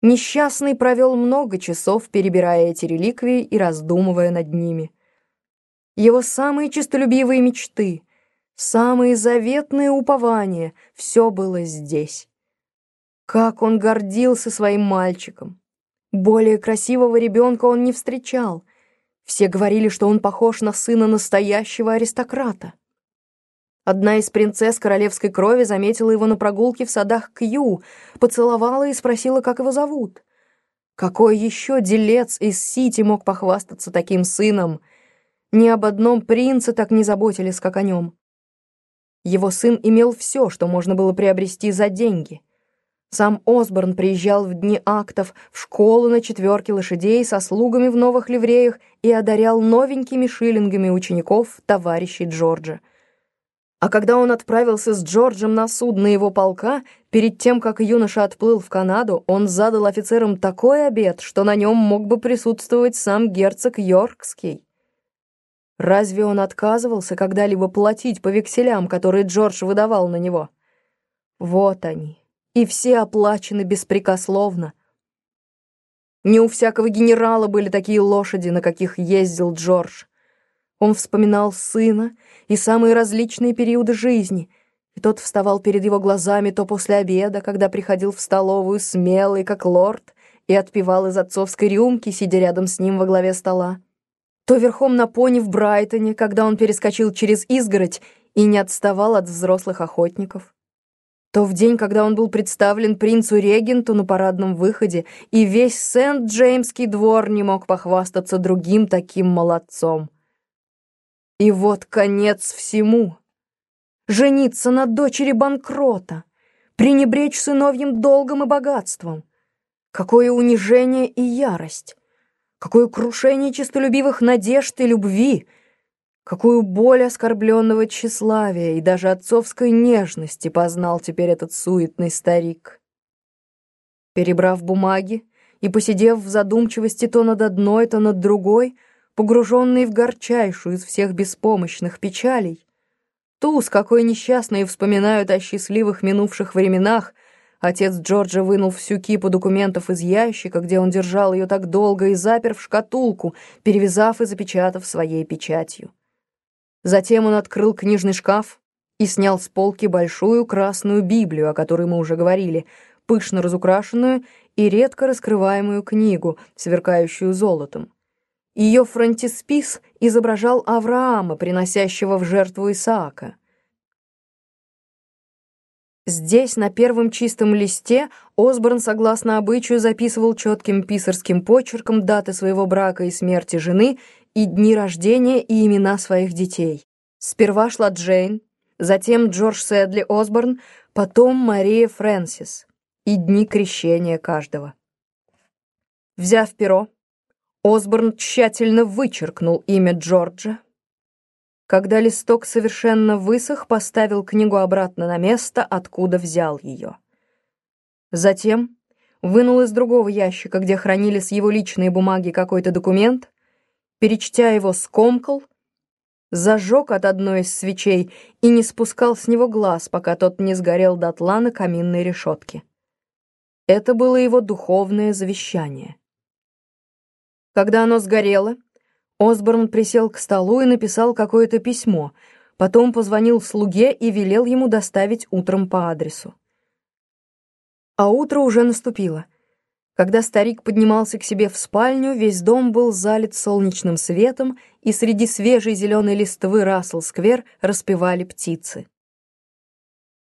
Несчастный провел много часов, перебирая эти реликвии и раздумывая над ними. Его самые честолюбивые мечты, самые заветные упования — все было здесь. Как он гордился своим мальчиком! Более красивого ребенка он не встречал. Все говорили, что он похож на сына настоящего аристократа. Одна из принцесс королевской крови заметила его на прогулке в садах Кью, поцеловала и спросила, как его зовут. Какой еще делец из Сити мог похвастаться таким сыном? Ни об одном принце так не заботились, как о нем. Его сын имел все, что можно было приобрести за деньги. Сам Осборн приезжал в дни актов в школу на четверке лошадей со слугами в новых ливреях и одарял новенькими шиллингами учеников товарищей Джорджа. А когда он отправился с Джорджем на судно его полка, перед тем, как юноша отплыл в Канаду, он задал офицерам такой обед, что на нем мог бы присутствовать сам герцог Йоркский. Разве он отказывался когда-либо платить по векселям, которые Джордж выдавал на него? Вот они, и все оплачены беспрекословно. Не у всякого генерала были такие лошади, на каких ездил Джордж. Он вспоминал сына и самые различные периоды жизни, и тот вставал перед его глазами то после обеда, когда приходил в столовую смелый, как лорд, и отпивал из отцовской рюмки, сидя рядом с ним во главе стола, то верхом на пони в Брайтоне, когда он перескочил через изгородь и не отставал от взрослых охотников, то в день, когда он был представлен принцу-регенту на парадном выходе, и весь Сент-Джеймский двор не мог похвастаться другим таким молодцом. И вот конец всему. Жениться на дочери банкрота, пренебречь сыновьим долгом и богатством. Какое унижение и ярость! Какое крушение честолюбивых надежд и любви! Какую боль оскорбленного тщеславия и даже отцовской нежности познал теперь этот суетный старик. Перебрав бумаги и посидев в задумчивости то над одной, то над другой, погруженный в горчайшую из всех беспомощных печалей, ту, с какой несчастные вспоминают о счастливых минувших временах, отец Джорджа вынул всю кипу документов из ящика, где он держал ее так долго, и запер в шкатулку, перевязав и запечатав своей печатью. Затем он открыл книжный шкаф и снял с полки большую красную Библию, о которой мы уже говорили, пышно разукрашенную и редко раскрываемую книгу, сверкающую золотом. Ее фронтиспис изображал Авраама, приносящего в жертву Исаака. Здесь, на первом чистом листе, Осборн, согласно обычаю, записывал четким писарским почерком даты своего брака и смерти жены и дни рождения и имена своих детей. Сперва шла Джейн, затем Джордж Сэдли Осборн, потом Мария Фрэнсис и дни крещения каждого. Взяв перо, Осборн тщательно вычеркнул имя Джорджа. Когда листок совершенно высох, поставил книгу обратно на место, откуда взял ее. Затем вынул из другого ящика, где хранились его личные бумаги, какой-то документ, перечтя его, скомкал, зажег от одной из свечей и не спускал с него глаз, пока тот не сгорел дотла на каминной решетке. Это было его духовное завещание. Когда оно сгорело, Осборн присел к столу и написал какое-то письмо, потом позвонил слуге и велел ему доставить утром по адресу. А утро уже наступило. Когда старик поднимался к себе в спальню, весь дом был залит солнечным светом, и среди свежей зеленой листвы Рассел-сквер распевали птицы.